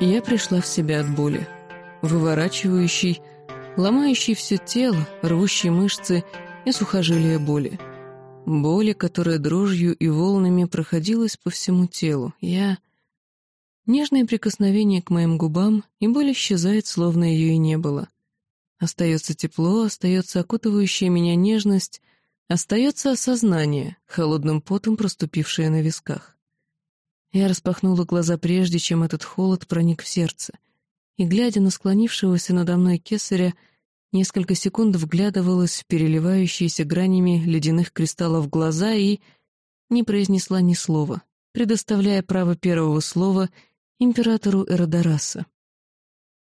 Я пришла в себя от боли, выворачивающей, ломающей все тело, рвущей мышцы и сухожилия боли. Боли, которая дрожью и волнами проходилась по всему телу. Я... Нежное прикосновение к моим губам, и боль исчезает, словно ее и не было. Остается тепло, остается окутывающая меня нежность, остается осознание, холодным потом проступившее на висках. Я распахнула глаза прежде, чем этот холод проник в сердце, и, глядя на склонившегося надо мной кесаря, несколько секунд вглядывалась в переливающиеся гранями ледяных кристаллов глаза и не произнесла ни слова, предоставляя право первого слова императору Эродораса.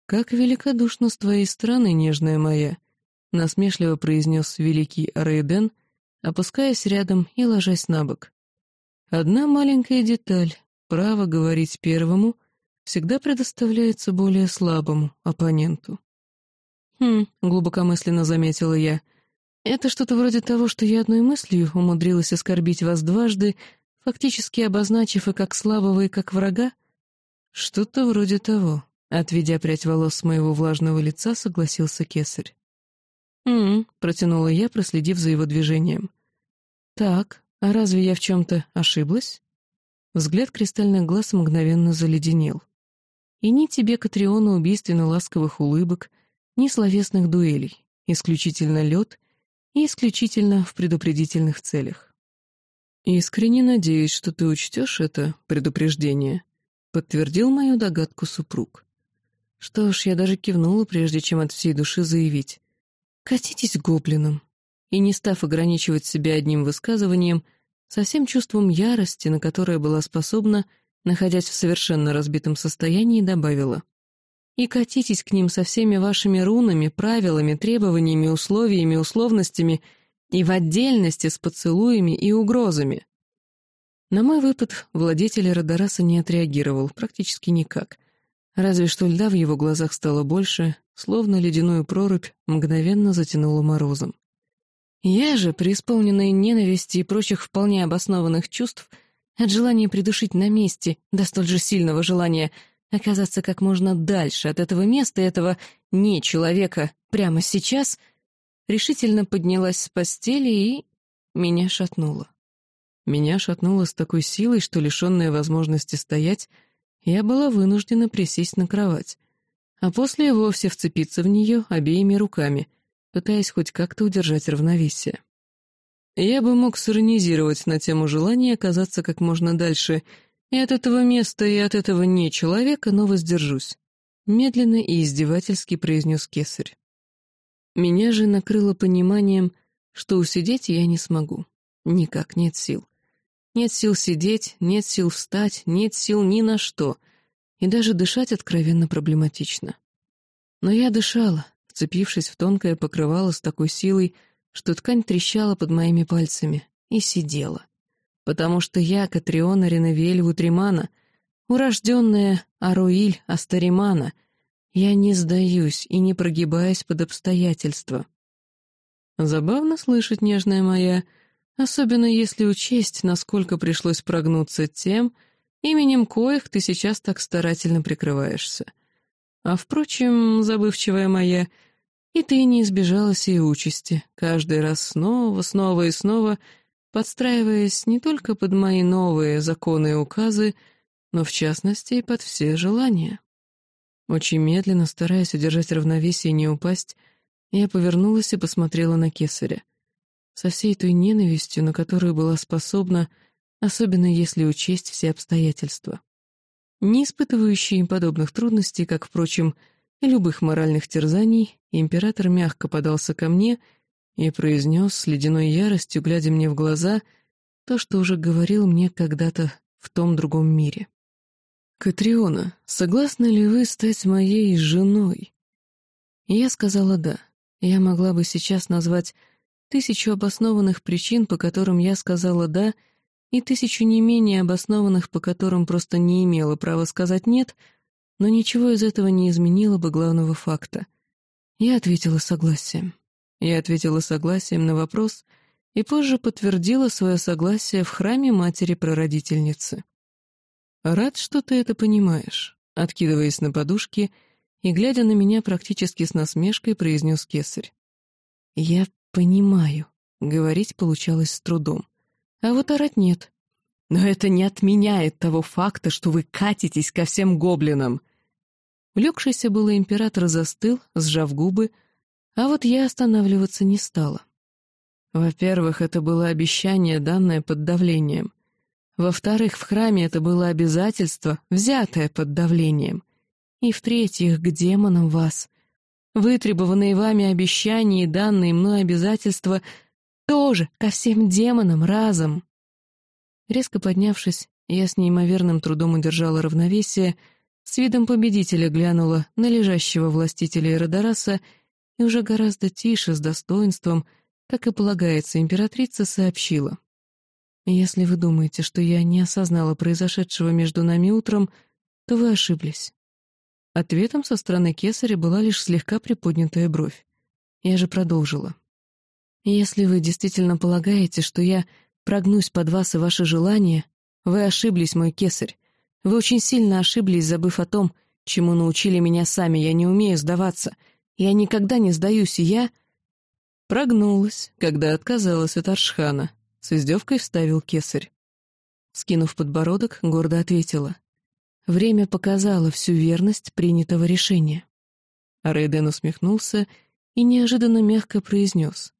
«Как великодушно с твоей стороны, нежная моя!» — насмешливо произнес великий Рейден, опускаясь рядом и ложась на бок. «Одна маленькая деталь, Право говорить первому всегда предоставляется более слабому оппоненту. «Хм», — глубокомысленно заметила я, — «это что-то вроде того, что я одной мыслью умудрилась оскорбить вас дважды, фактически обозначив и как слабого, и как врага?» «Что-то вроде того», — отведя прядь волос с моего влажного лица, согласился кесарь. «М-м», протянула я, проследив за его движением. «Так, а разве я в чем-то ошиблась?» Взгляд кристальных глаз мгновенно заледенел. И ни тебе, Катриону, убийственно ласковых улыбок, ни словесных дуэлей, исключительно лед и исключительно в предупредительных целях. «Искренне надеюсь, что ты учтешь это предупреждение», — подтвердил мою догадку супруг. Что ж, я даже кивнула, прежде чем от всей души заявить. «Катитесь гоблином». И не став ограничивать себя одним высказыванием, — со всем чувством ярости, на которое была способна, находясь в совершенно разбитом состоянии, добавила. «И катитесь к ним со всеми вашими рунами, правилами, требованиями, условиями, условностями и в отдельности с поцелуями и угрозами». На мой выпад владетель Родораса не отреагировал, практически никак. Разве что льда в его глазах стало больше, словно ледяную прорубь мгновенно затянуло морозом. Я же, преисполненная ненависти и прочих вполне обоснованных чувств, от желания придушить на месте, до столь же сильного желания оказаться как можно дальше от этого места, этого не человека, прямо сейчас, решительно поднялась с постели и меня шатнуло. Меня шатнуло с такой силой, что, лишенная возможности стоять, я была вынуждена присесть на кровать, а после и вовсе вцепиться в нее обеими руками — пытаясь хоть как-то удержать равновесие. Я бы мог сиронизировать на тему желания оказаться как можно дальше и от этого места, и от этого не человека, но воздержусь. Медленно и издевательски произнес кесарь. Меня же накрыло пониманием, что усидеть я не смогу. Никак нет сил. Нет сил сидеть, нет сил встать, нет сил ни на что. И даже дышать откровенно проблематично. Но я дышала, вцепившись в тонкое покрывало с такой силой, что ткань трещала под моими пальцами, и сидела. Потому что я Катриона Реневель Утримана, урожденная Аруиль Астаримана, я не сдаюсь и не прогибаюсь под обстоятельства. Забавно слышать, нежная моя, особенно если учесть, насколько пришлось прогнуться тем, именем коих ты сейчас так старательно прикрываешься. А, впрочем, забывчивая моя, — и ты не избежала сей участи, каждый раз снова, снова и снова, подстраиваясь не только под мои новые законы и указы, но, в частности, и под все желания. Очень медленно, стараясь удержать равновесие и не упасть, я повернулась и посмотрела на кесаря. Со всей той ненавистью, на которую была способна, особенно если учесть все обстоятельства. Не испытывающие подобных трудностей, как, впрочем, и любых моральных терзаний, император мягко подался ко мне и произнес с ледяной яростью, глядя мне в глаза, то, что уже говорил мне когда-то в том другом мире. «Катриона, согласны ли вы стать моей женой?» Я сказала «да». Я могла бы сейчас назвать тысячу обоснованных причин, по которым я сказала «да», и тысячу не менее обоснованных, по которым просто не имела права сказать «нет», но ничего из этого не изменило бы главного факта. Я ответила согласием. Я ответила согласием на вопрос, и позже подтвердила свое согласие в храме матери-прародительницы. «Рад, что ты это понимаешь», — откидываясь на подушки и, глядя на меня практически с насмешкой, произнес кесарь. «Я понимаю», — говорить получалось с трудом. «А вот орать нет. Но это не отменяет того факта, что вы катитесь ко всем гоблинам». Улегшийся было император застыл, сжав губы, а вот я останавливаться не стала. Во-первых, это было обещание, данное под давлением. Во-вторых, в храме это было обязательство, взятое под давлением. И в-третьих, к демонам вас. Вытребованные вами обещания и данные мной обязательства тоже ко всем демонам разом. Резко поднявшись, я с неимоверным трудом удержала равновесие, с видом победителя глянула на лежащего властителя Эродораса и уже гораздо тише, с достоинством, как и полагается, императрица сообщила. «Если вы думаете, что я не осознала произошедшего между нами утром, то вы ошиблись». Ответом со стороны кесаря была лишь слегка приподнятая бровь. Я же продолжила. «Если вы действительно полагаете, что я прогнусь под вас и ваши желания, вы ошиблись, мой кесарь. Вы очень сильно ошиблись, забыв о том, чему научили меня сами. Я не умею сдаваться. Я никогда не сдаюсь, и я...» Прогнулась, когда отказалась от Аршхана. С издевкой вставил кесарь. Скинув подбородок, гордо ответила. Время показало всю верность принятого решения. Рейден усмехнулся и неожиданно мягко произнес.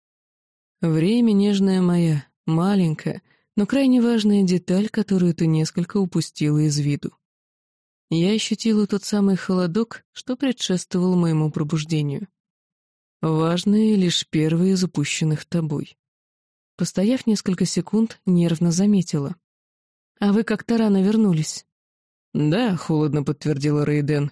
«Время, нежная моя, маленькая, но крайне важная деталь, которую ты несколько упустила из виду. Я ощутила тот самый холодок, что предшествовал моему пробуждению. Важные лишь первые запущенных тобой. Постояв несколько секунд, нервно заметила. «А вы как-то рано вернулись». «Да», — холодно подтвердила Рейден.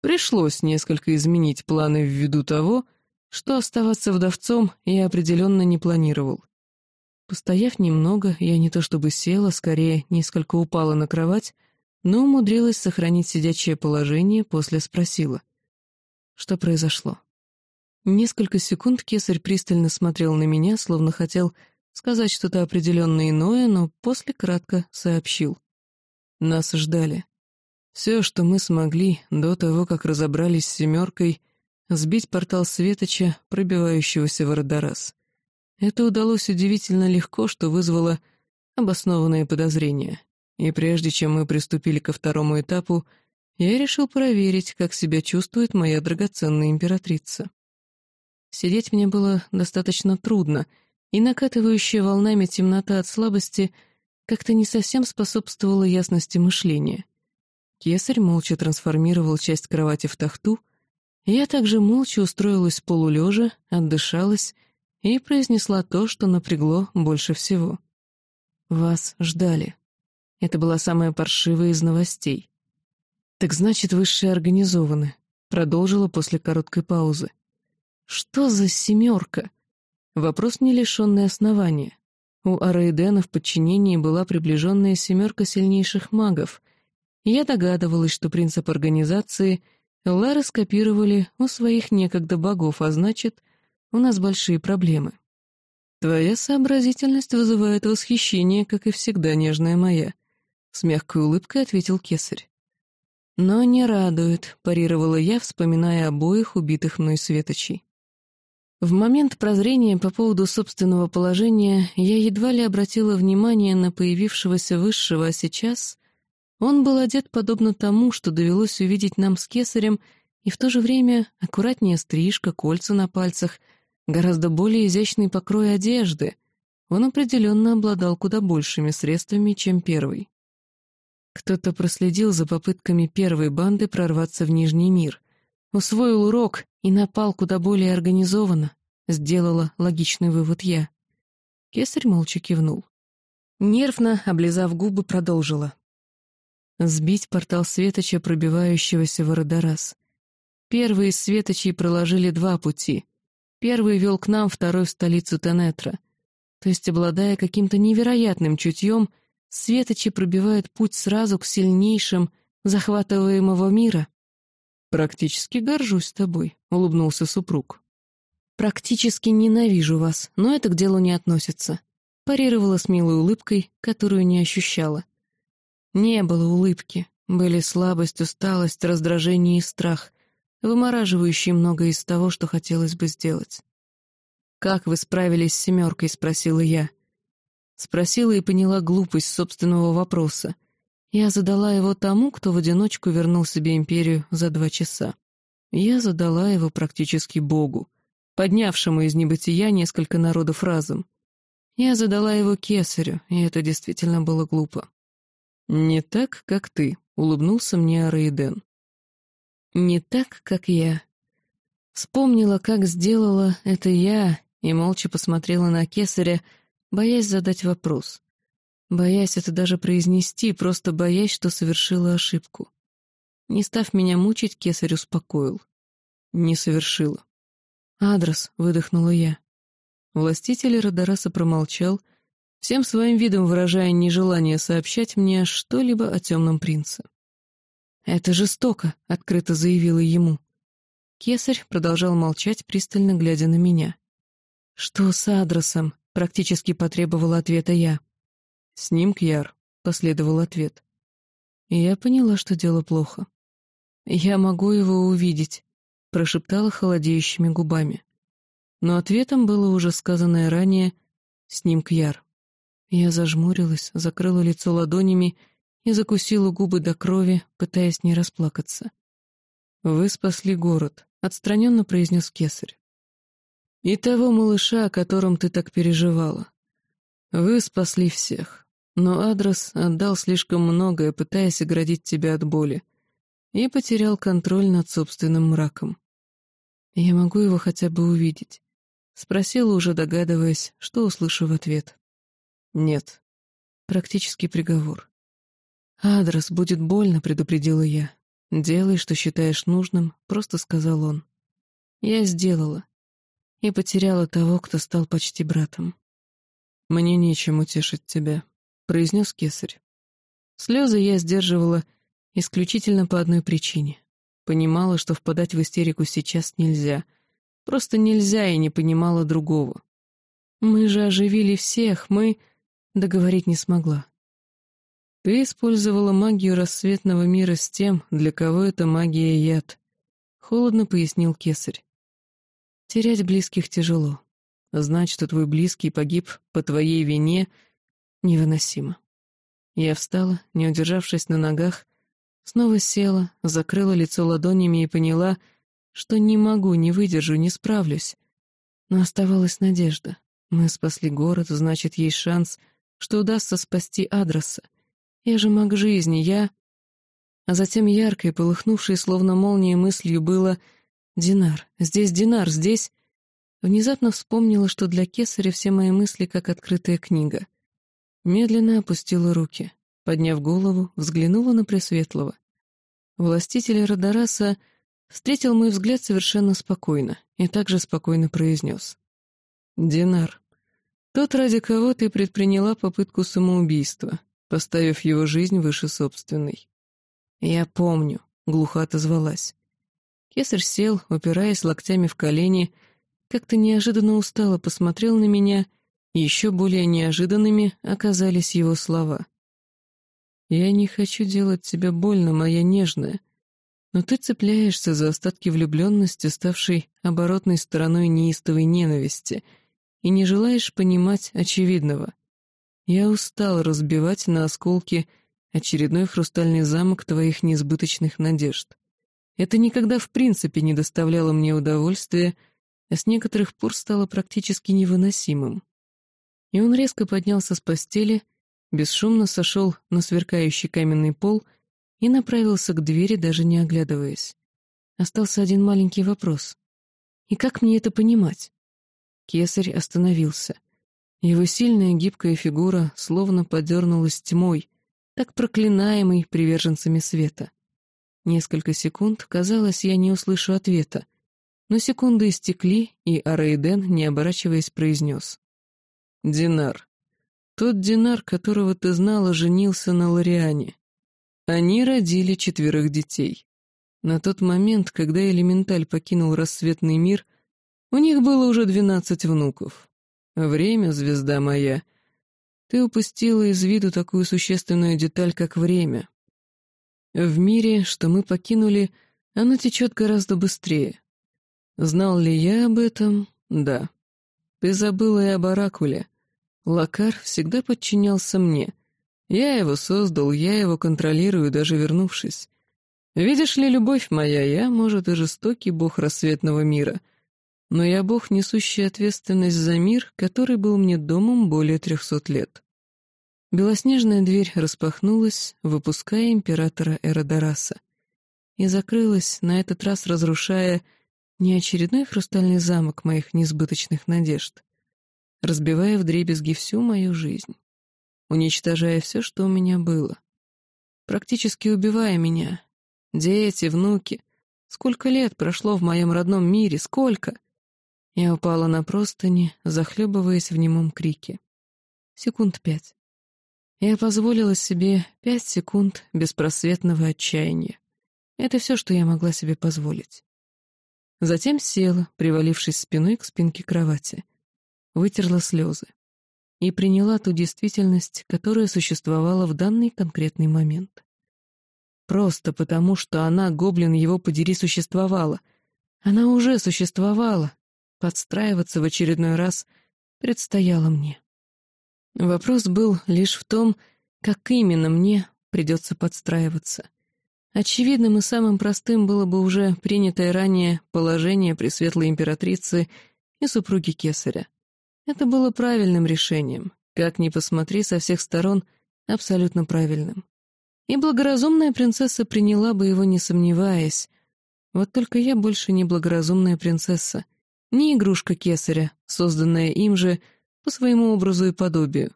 «Пришлось несколько изменить планы ввиду того, что оставаться вдовцом я определенно не планировал. Постояв немного, я не то чтобы села, скорее несколько упала на кровать, но умудрилась сохранить сидячее положение, после спросила. Что произошло? Несколько секунд кесарь пристально смотрел на меня, словно хотел сказать что-то определенно иное, но после кратко сообщил. Нас ждали. Все, что мы смогли до того, как разобрались с «семеркой», сбить портал Светоча, пробивающегося в Родорас. Это удалось удивительно легко, что вызвало обоснованные подозрения. И прежде чем мы приступили ко второму этапу, я решил проверить, как себя чувствует моя драгоценная императрица. Сидеть мне было достаточно трудно, и накатывающая волнами темнота от слабости как-то не совсем способствовала ясности мышления. Кесарь молча трансформировал часть кровати в тахту, я также молча устроилась полулежа, отдышалась и произнесла то, что напрягло больше всего. «Вас ждали». Это была самая паршивая из новостей. «Так значит, высшие организованы», — продолжила после короткой паузы. Что за семерка? Вопрос не лишенный основания. У Араидена в подчинении была приближенная семерка сильнейших магов. Я догадывалась, что принцип организации Лары скопировали у своих некогда богов, а значит, у нас большие проблемы. Твоя сообразительность вызывает восхищение, как и всегда, нежная моя. С мягкой улыбкой ответил кесарь. «Но не радует», — парировала я, вспоминая обоих убитых мной светочей. В момент прозрения по поводу собственного положения я едва ли обратила внимание на появившегося высшего, а сейчас он был одет подобно тому, что довелось увидеть нам с кесарем, и в то же время аккуратнее стрижка, кольца на пальцах, гораздо более изящный покрой одежды. Он определенно обладал куда большими средствами, чем первый. Кто-то проследил за попытками первой банды прорваться в Нижний мир — Усвоил урок и напал куда более организованно, сделала логичный вывод я. Кесарь молча кивнул. Нервно, облизав губы, продолжила. Сбить портал Светоча, пробивающегося в Родорас. Первые из Светочей проложили два пути. Первый вел к нам, второй — в столицу Тенетра. То есть, обладая каким-то невероятным чутьем, Светочи пробивают путь сразу к сильнейшим захватываемого мира, «Практически горжусь тобой», — улыбнулся супруг. практически ненавижу вас, но это к делу не относится», — парировала с милой улыбкой, которую не ощущала. Не было улыбки, были слабость, усталость, раздражение и страх, вымораживающие многое из того, что хотелось бы сделать. «Как вы справились с семеркой?» — спросила я. Спросила и поняла глупость собственного вопроса. Я задала его тому, кто в одиночку вернул себе империю за два часа. Я задала его практически Богу, поднявшему из небытия несколько народов разом. Я задала его кесарю, и это действительно было глупо. «Не так, как ты», — улыбнулся мне Араиден. «Не так, как я». Вспомнила, как сделала это я, и молча посмотрела на кесаря, боясь задать вопрос. Боясь это даже произнести, просто боясь, что совершила ошибку. Не став меня мучить, кесарь успокоил. Не совершила. «Адрес», — выдохнула я. Властитель Родораса промолчал, всем своим видом выражая нежелание сообщать мне что-либо о темном принце. «Это жестоко», — открыто заявила ему. Кесарь продолжал молчать, пристально глядя на меня. «Что с адресом?» — практически потребовала ответа я. «С ним Кьяр», — последовал ответ. И я поняла, что дело плохо. «Я могу его увидеть», — прошептала холодеющими губами. Но ответом было уже сказанное ранее «с ним Кьяр». Я зажмурилась, закрыла лицо ладонями и закусила губы до крови, пытаясь не расплакаться. «Вы спасли город», — отстраненно произнес кесарь. И того малыша, о котором ты так переживала. Вы спасли всех, но адрес отдал слишком многое, пытаясь оградить тебя от боли, и потерял контроль над собственным мраком. Я могу его хотя бы увидеть. Спросила, уже догадываясь, что услышу в ответ. Нет. Практически приговор. «Адрес будет больно», — предупредила я. «Делай, что считаешь нужным», — просто сказал он. Я сделала и потеряла того, кто стал почти братом. «Мне нечем утешить тебя», — произнес кесарь. Слезы я сдерживала исключительно по одной причине. Понимала, что впадать в истерику сейчас нельзя. Просто нельзя и не понимала другого. Мы же оживили всех, мы... Договорить не смогла. Ты использовала магию рассветного мира с тем, для кого эта магия яд. Холодно пояснил кесарь. Терять близких тяжело. Знать, что твой близкий погиб по твоей вине, невыносимо. Я встала, не удержавшись на ногах, снова села, закрыла лицо ладонями и поняла, что не могу, не выдержу, не справлюсь. Но оставалась надежда. Мы спасли город, значит, есть шанс, что удастся спасти адреса. Я же маг жизни, я... А затем яркой, полыхнувшей словно молнией мыслью было — Динар, здесь Динар, здесь... Внезапно вспомнила, что для кесаря все мои мысли как открытая книга. Медленно опустила руки, подняв голову, взглянула на Пресветлого. Властитель Родораса встретил мой взгляд совершенно спокойно и также спокойно произнес. «Динар, тот, ради кого ты предприняла попытку самоубийства, поставив его жизнь выше собственной». «Я помню», — глухо отозвалась. Кесарь сел, упираясь локтями в колени, как-то неожиданно устало посмотрел на меня, и еще более неожиданными оказались его слова. «Я не хочу делать тебе больно, моя нежная, но ты цепляешься за остатки влюбленности, ставшей оборотной стороной неистовой ненависти, и не желаешь понимать очевидного. Я устал разбивать на осколки очередной хрустальный замок твоих несбыточных надежд. Это никогда в принципе не доставляло мне удовольствия, а с некоторых пор стало практически невыносимым. И он резко поднялся с постели, бесшумно сошел на сверкающий каменный пол и направился к двери, даже не оглядываясь. Остался один маленький вопрос. И как мне это понимать? Кесарь остановился. Его сильная гибкая фигура словно подернулась тьмой, так проклинаемой приверженцами света. Несколько секунд, казалось, я не услышу ответа, но секунды истекли, и Арейден, не оборачиваясь, произнес. «Динар. Тот Динар, которого ты знала, женился на Лориане. Они родили четверых детей. На тот момент, когда элементаль покинул рассветный мир, У них было уже двенадцать внуков. Время, звезда моя. Ты упустила из виду такую существенную деталь, как время. В мире, что мы покинули, оно течет гораздо быстрее. Знал ли я об этом? Да. Ты забыла и об Оракуле. Лакар всегда подчинялся мне. Я его создал, я его контролирую, даже вернувшись. Видишь ли, любовь моя, я, может, и жестокий бог рассветного мира, но я бог, несущий ответственность за мир, который был мне домом более трехсот лет. Белоснежная дверь распахнулась, выпуская императора Эродораса, и закрылась, на этот раз разрушая не очередной хрустальный замок моих несбыточных надежд, разбивая вдребезги всю мою жизнь, уничтожая все, что у меня было, практически убивая меня, Дети, внуки. Сколько лет прошло в моем родном мире, сколько? Я упала на простыни, захлебываясь в немом крике. Секунд пять. Я позволила себе пять секунд беспросветного отчаяния. Это все, что я могла себе позволить. Затем села, привалившись спиной к спинке кровати. Вытерла слезы. И приняла ту действительность, которая существовала в данный конкретный момент. Просто потому, что она, гоблин его подери, существовала. Она уже существовала. Подстраиваться в очередной раз предстояло мне. Вопрос был лишь в том, как именно мне придется подстраиваться. Очевидным и самым простым было бы уже принятое ранее положение Пресветлой Императрицы и супруги Кесаря. Это было правильным решением, как ни посмотри со всех сторон, абсолютно правильным. И благоразумная принцесса приняла бы его, не сомневаясь. Вот только я больше не благоразумная принцесса, не игрушка кесаря, созданная им же по своему образу и подобию,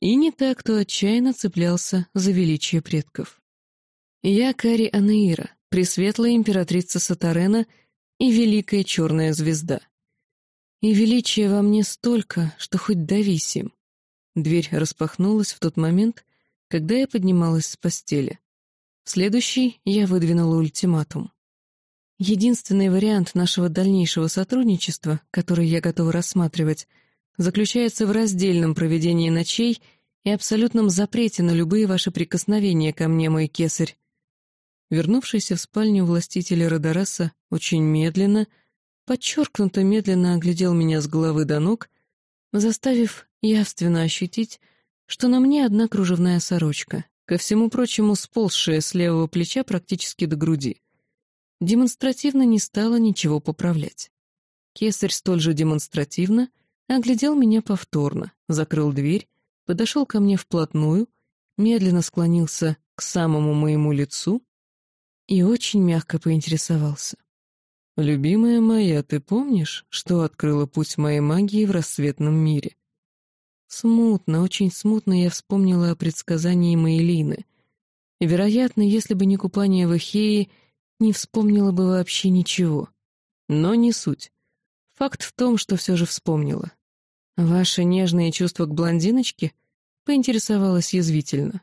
и не та, кто отчаянно цеплялся за величие предков. Я Кари Анаира, пресветлая императрица Сатарена и великая черная звезда. И величия во мне столько, что хоть давись им. Дверь распахнулась в тот момент, когда я поднималась с постели. В следующий я выдвинула ультиматум. Единственный вариант нашего дальнейшего сотрудничества, который я готова рассматривать, заключается в раздельном проведении ночей и абсолютном запрете на любые ваши прикосновения ко мне, мой кесарь. Вернувшийся в спальню властителя Родораса очень медленно, подчеркнуто медленно оглядел меня с головы до ног, заставив явственно ощутить, что на мне одна кружевная сорочка, ко всему прочему сползшая с левого плеча практически до груди. Демонстративно не стала ничего поправлять. Кесарь столь же демонстративно оглядел меня повторно, закрыл дверь, подошел ко мне вплотную, медленно склонился к самому моему лицу и очень мягко поинтересовался. «Любимая моя, ты помнишь, что открыла путь моей магии в рассветном мире?» Смутно, очень смутно я вспомнила о предсказании Маэлины. И, вероятно, если бы не купание в Эхее, не вспомнила бы вообще ничего. Но не суть. Факт в том, что все же вспомнила. «Ваши нежные чувства к блондиночке?» — поинтересовалась язвительно.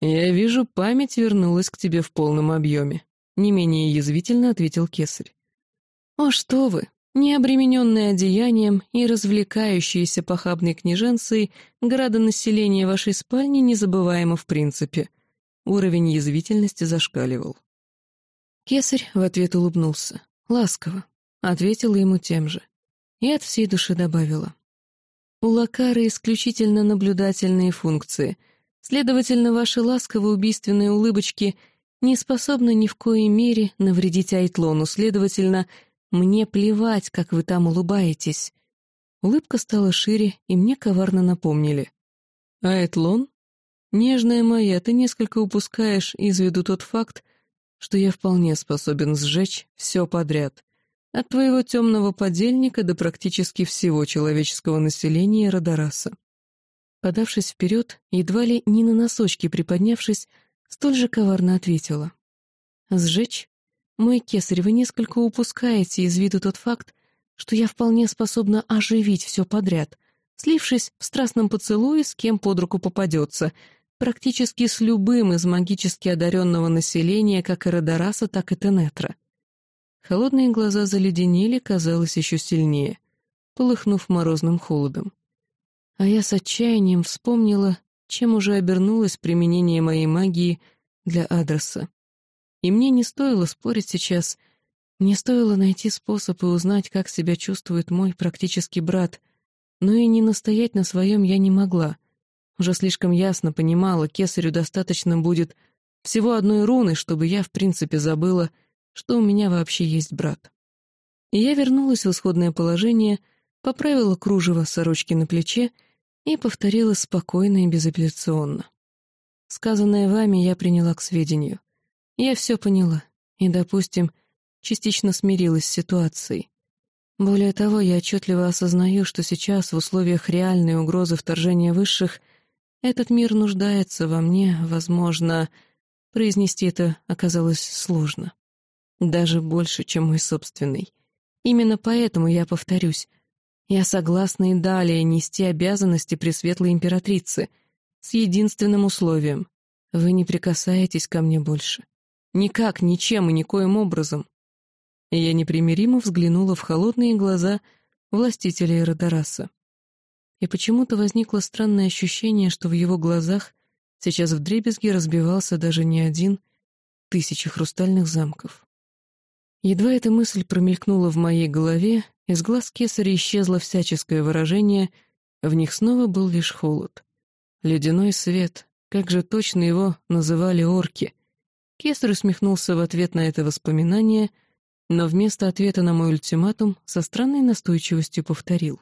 «Я вижу, память вернулась к тебе в полном объеме», — не менее язвительно ответил кесарь. «О, что вы! Необремененные одеянием и развлекающиеся похабной княженцей, градонаселение вашей спальни незабываемо в принципе. Уровень язвительности зашкаливал. Кесарь в ответ улыбнулся. Ласково. Ответила ему тем же. И от всей души добавила. У Лакары исключительно наблюдательные функции. Следовательно, ваши ласковые убийственные улыбочки не способны ни в коей мере навредить Айтлону, следовательно, — мне плевать, как вы там улыбаетесь. Улыбка стала шире, и мне коварно напомнили. А Этлон? Нежная моя, ты несколько упускаешь из виду тот факт, что я вполне способен сжечь все подряд. От твоего темного подельника до практически всего человеческого населения Родораса. Подавшись вперед, едва ли не на носочки приподнявшись, столь же коварно ответила. «Сжечь? Мой кесарь, вы несколько упускаете из виду тот факт, что я вполне способна оживить все подряд, слившись в страстном поцелуе с кем под руку попадется, практически с любым из магически одаренного населения как Эродораса, так и Тенетра. Холодные глаза заледенели, казалось, еще сильнее, полыхнув морозным холодом. А я с отчаянием вспомнила, чем уже обернулось применение моей магии для адреса. И мне не стоило спорить сейчас, мне стоило найти способ и узнать, как себя чувствует мой практический брат, но и не настоять на своем я не могла. Уже слишком ясно понимала, кесарю достаточно будет всего одной руны, чтобы я, в принципе, забыла, что у меня вообще есть брат. И я вернулась в исходное положение, поправила кружево сорочки на плече и повторила спокойно и безапелляционно. Сказанное вами я приняла к сведению. Я все поняла и, допустим, частично смирилась с ситуацией. Более того, я отчетливо осознаю, что сейчас, в условиях реальной угрозы вторжения высших, этот мир нуждается во мне, возможно, произнести это оказалось сложно. Даже больше, чем мой собственный. Именно поэтому я повторюсь. Я согласна и далее нести обязанности Пресветлой Императрицы, с единственным условием. Вы не прикасаетесь ко мне больше. Никак, ничем и никоим образом. Я непримиримо взглянула в холодные глаза властителя Эродораса. И почему-то возникло странное ощущение, что в его глазах сейчас вдребезги разбивался даже не один, тысячи хрустальных замков. Едва эта мысль промелькнула в моей голове, из глаз кесаря исчезло всяческое выражение, в них снова был лишь холод. Ледяной свет, как же точно его называли орки. Кесарь усмехнулся в ответ на это воспоминание — но вместо ответа на мой ультиматум со странной настойчивостью повторил.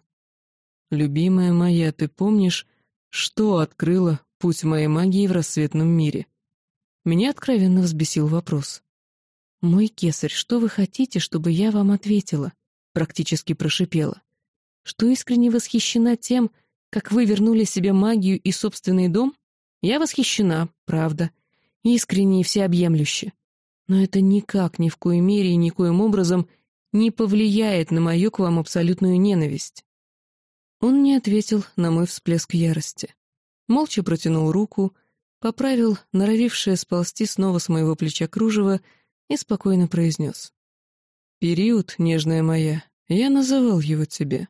«Любимая моя, ты помнишь, что открыло путь моей магии в рассветном мире?» Меня откровенно взбесил вопрос. «Мой кесарь, что вы хотите, чтобы я вам ответила?» Практически прошипела. «Что искренне восхищена тем, как вы вернули себе магию и собственный дом? Я восхищена, правда. Искренне и всеобъемлюще но это никак, ни в коей мере и никоим образом не повлияет на мою к вам абсолютную ненависть. Он не ответил на мой всплеск ярости. Молча протянул руку, поправил норовившее сползти снова с моего плеча кружево и спокойно произнес. «Период, нежная моя, я называл его тебе».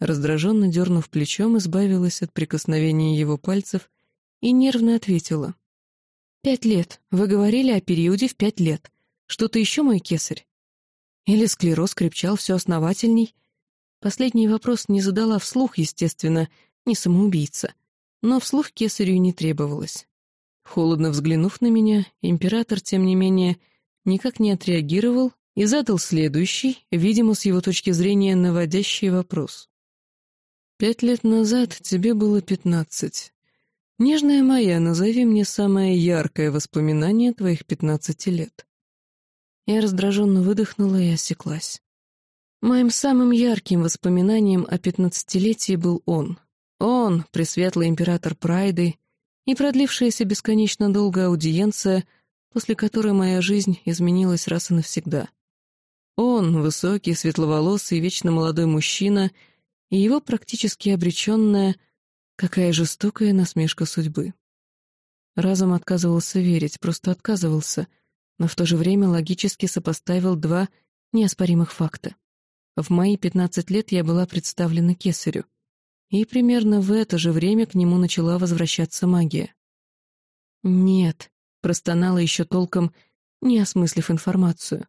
Раздраженно дернув плечом, избавилась от прикосновения его пальцев и нервно ответила. «Пять лет. Вы говорили о периоде в пять лет. Что-то еще, мой кесарь?» Или склероз крепчал все основательней? Последний вопрос не задала вслух, естественно, не самоубийца. Но вслух кесарю не требовалось. Холодно взглянув на меня, император, тем не менее, никак не отреагировал и задал следующий, видимо, с его точки зрения, наводящий вопрос. «Пять лет назад тебе было пятнадцать. «Нежная моя, назови мне самое яркое воспоминание твоих пятнадцати лет». Я раздраженно выдохнула и осеклась. Моим самым ярким воспоминанием о пятнадцатилетии был он. Он, пресветлый император Прайды, и продлившаяся бесконечно долгая аудиенция, после которой моя жизнь изменилась раз и навсегда. Он, высокий, светловолосый, вечно молодой мужчина, и его практически обреченная — Какая жестокая насмешка судьбы. Разум отказывался верить, просто отказывался, но в то же время логически сопоставил два неоспоримых факта. В мои пятнадцать лет я была представлена кесарю, и примерно в это же время к нему начала возвращаться магия. «Нет», — простонала еще толком, не осмыслив информацию.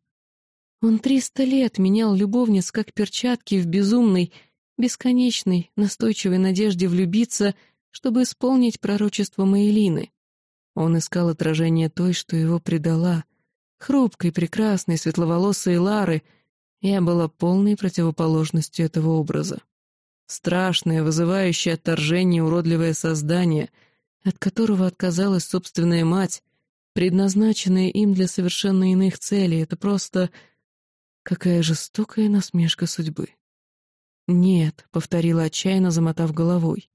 «Он триста лет менял любовниц, как перчатки, в безумной, бесконечной, настойчивой надежде влюбиться, чтобы исполнить пророчество Маэлины. Он искал отражение той, что его предала, хрупкой, прекрасной, светловолосой Лары. Я была полной противоположностью этого образа. Страшное, вызывающее отторжение уродливое создание, от которого отказалась собственная мать, предназначенная им для совершенно иных целей. Это просто... Какая жестокая насмешка судьбы. «Нет», — повторила отчаянно, замотав головой.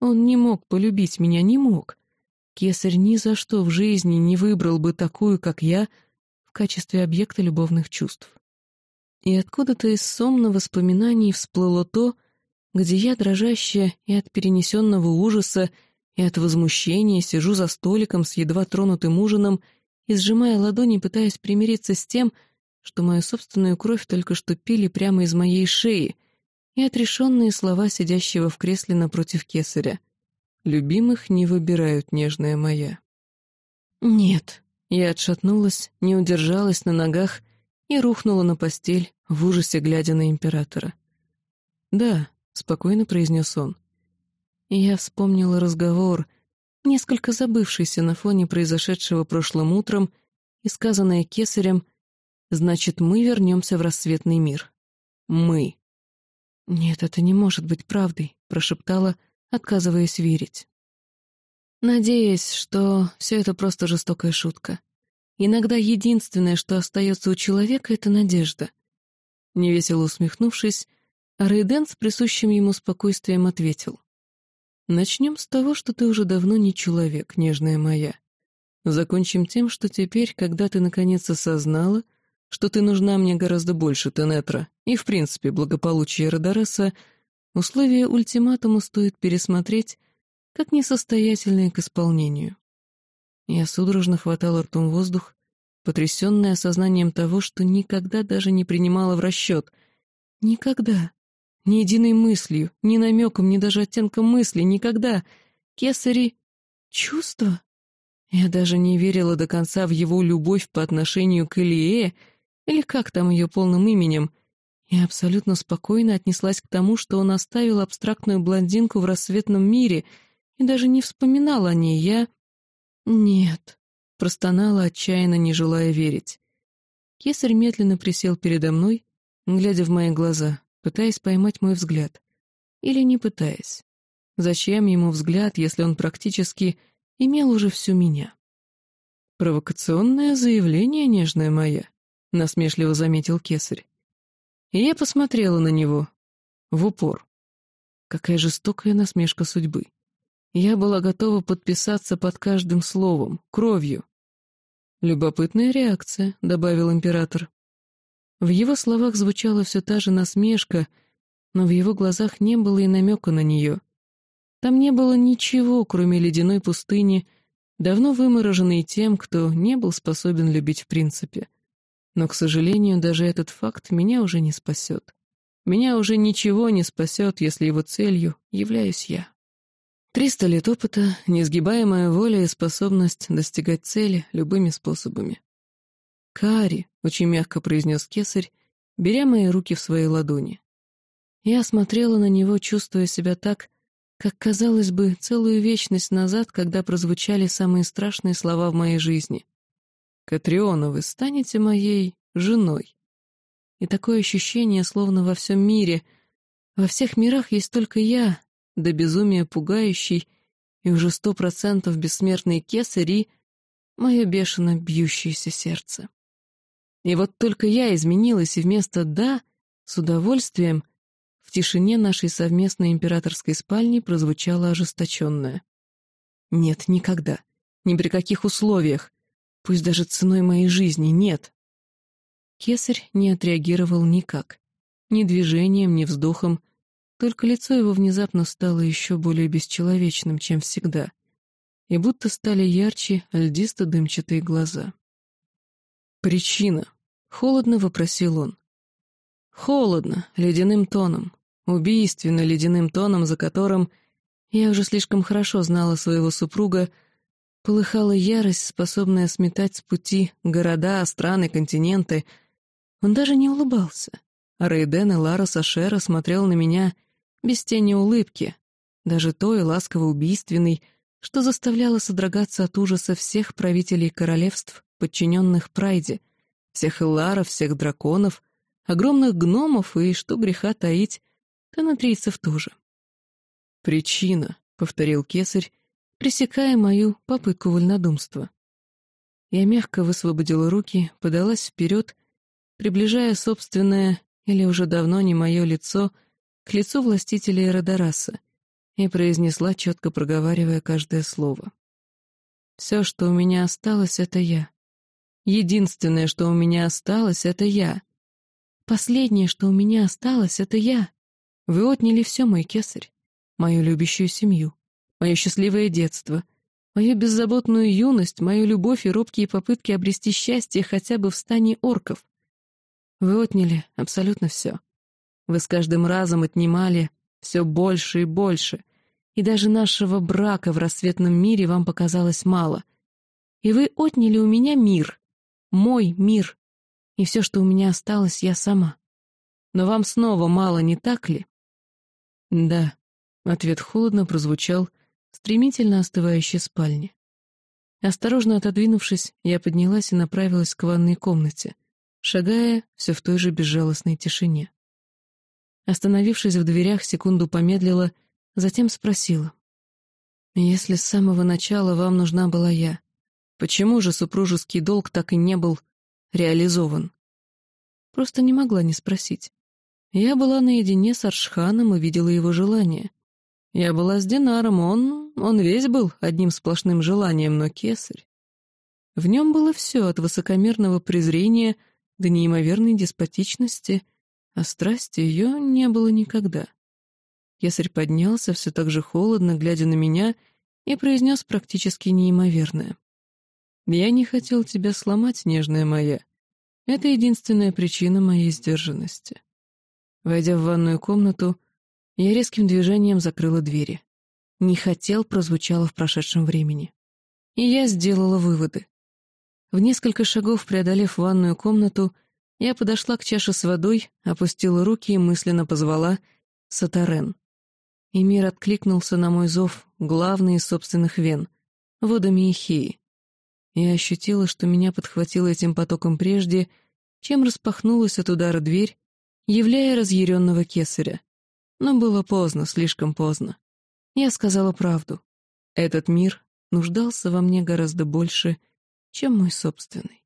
«Он не мог полюбить меня, не мог. Кесарь ни за что в жизни не выбрал бы такую, как я, в качестве объекта любовных чувств». И откуда-то из сомна воспоминаний всплыло то, где я, дрожащая и от перенесенного ужаса, и от возмущения, сижу за столиком с едва тронутым ужином и, сжимая ладони, пытаясь примириться с тем, что мою собственную кровь только что пили прямо из моей шеи, и отрешенные слова сидящего в кресле напротив кесаря. «Любимых не выбирают, нежная моя». «Нет», — я отшатнулась, не удержалась на ногах и рухнула на постель, в ужасе глядя на императора. «Да», — спокойно произнес он. Я вспомнила разговор, несколько забывшийся на фоне произошедшего прошлым утром, и сказанное кесарем, «Значит, мы вернемся в рассветный мир. Мы». «Нет, это не может быть правдой», — прошептала, отказываясь верить. Надеясь, что все это просто жестокая шутка. Иногда единственное, что остается у человека, — это надежда. Невесело усмехнувшись, Рейден с присущим ему спокойствием ответил. «Начнем с того, что ты уже давно не человек, нежная моя. Закончим тем, что теперь, когда ты наконец осознала, что ты нужна мне гораздо больше Тенетра, и, в принципе, благополучие Родореса, условия ультиматума стоит пересмотреть как несостоятельные к исполнению. Я судорожно хватала ртом воздух, потрясенная осознанием того, что никогда даже не принимала в расчет. Никогда. Ни единой мыслью, ни намеком, ни даже оттенком мысли, никогда. Кесари — чувство. Я даже не верила до конца в его любовь по отношению к Илье, или как там ее полным именем, и абсолютно спокойно отнеслась к тому, что он оставил абстрактную блондинку в рассветном мире и даже не вспоминал о ней. Я... Нет, простонала, отчаянно не желая верить. Кесарь медленно присел передо мной, глядя в мои глаза, пытаясь поймать мой взгляд. Или не пытаясь. Зачем ему взгляд, если он практически имел уже всю меня? «Провокационное заявление, нежная моя», — насмешливо заметил кесарь. И я посмотрела на него. В упор. Какая жестокая насмешка судьбы. Я была готова подписаться под каждым словом, кровью. «Любопытная реакция», — добавил император. В его словах звучала все та же насмешка, но в его глазах не было и намека на нее. Там не было ничего, кроме ледяной пустыни, давно вымороженной тем, кто не был способен любить в принципе. Но, к сожалению, даже этот факт меня уже не спасет. Меня уже ничего не спасет, если его целью являюсь я. Триста лет опыта, несгибаемая воля и способность достигать цели любыми способами. «Кари», — очень мягко произнес кесарь, беря мои руки в свои ладони. Я смотрела на него, чувствуя себя так, как, казалось бы, целую вечность назад, когда прозвучали самые страшные слова в моей жизни. «Катриона, вы станете моей женой». И такое ощущение, словно во всем мире, во всех мирах есть только я, до безумия пугающий и уже сто процентов бессмертный кесарь и мое бешено бьющееся сердце. И вот только я изменилась, и вместо «да» с удовольствием в тишине нашей совместной императорской спальни прозвучало ожесточенное. «Нет, никогда. Ни при каких условиях. Пусть даже ценой моей жизни нет». Кесарь не отреагировал никак. Ни движением, ни вздохом. Только лицо его внезапно стало еще более бесчеловечным, чем всегда. И будто стали ярче льдисто-дымчатые глаза. «Причина?» — холодно вопросил он. Холодно, ледяным тоном, убийственно ледяным тоном, за которым я уже слишком хорошо знала своего супруга, полыхала ярость, способная сметать с пути города, страны, континенты. Он даже не улыбался. Рейден и Лара Сашера смотрел на меня без тени улыбки, даже той ласково-убийственной, что заставляло содрогаться от ужаса всех правителей королевств, подчиненных Прайде, всех Элларов, всех драконов, огромных гномов и, что греха таить, канатрийцев тоже. «Причина», — повторил кесарь, пресекая мою попытку вольнодумства. Я мягко высвободила руки, подалась вперед, приближая собственное, или уже давно не мое лицо, к лицу властителя Эродораса, и произнесла, четко проговаривая каждое слово. «Все, что у меня осталось, — это я. Единственное, что у меня осталось, — это я. Последнее, что у меня осталось, — это я. Вы отняли все, мой кесарь, мою любящую семью, мое счастливое детство, мою беззаботную юность, мою любовь и робкие попытки обрести счастье хотя бы в стане орков. Вы отняли абсолютно все. Вы с каждым разом отнимали все больше и больше, и даже нашего брака в рассветном мире вам показалось мало. И вы отняли у меня мир, мой мир, и все, что у меня осталось, я сама. Но вам снова мало, не так ли? Да, ответ холодно прозвучал в стремительно остывающей спальне. Осторожно отодвинувшись, я поднялась и направилась к ванной комнате, шагая все в той же безжалостной тишине. Остановившись в дверях, секунду помедлила, затем спросила. «Если с самого начала вам нужна была я, почему же супружеский долг так и не был реализован?» Просто не могла не спросить. Я была наедине с Аршханом и видела его желание. Я была с Динаром, он... он весь был одним сплошным желанием, но кесарь. В нем было все, от высокомерного презрения до неимоверной деспотичности, а страсти ее не было никогда. Кесарь поднялся, все так же холодно, глядя на меня, и произнес практически неимоверное. «Я не хотел тебя сломать, нежная моя. Это единственная причина моей сдержанности». Войдя в ванную комнату, я резким движением закрыла двери. «Не хотел» прозвучало в прошедшем времени. И я сделала выводы. В несколько шагов преодолев ванную комнату, я подошла к чаше с водой, опустила руки и мысленно позвала «Сатарен». И мир откликнулся на мой зов, главный из собственных вен, водами Ихеи. Я ощутила, что меня подхватило этим потоком прежде, чем распахнулась от удара дверь, являя разъяренного кесаря. Но было поздно, слишком поздно. Я сказала правду. Этот мир нуждался во мне гораздо больше, чем мой собственный.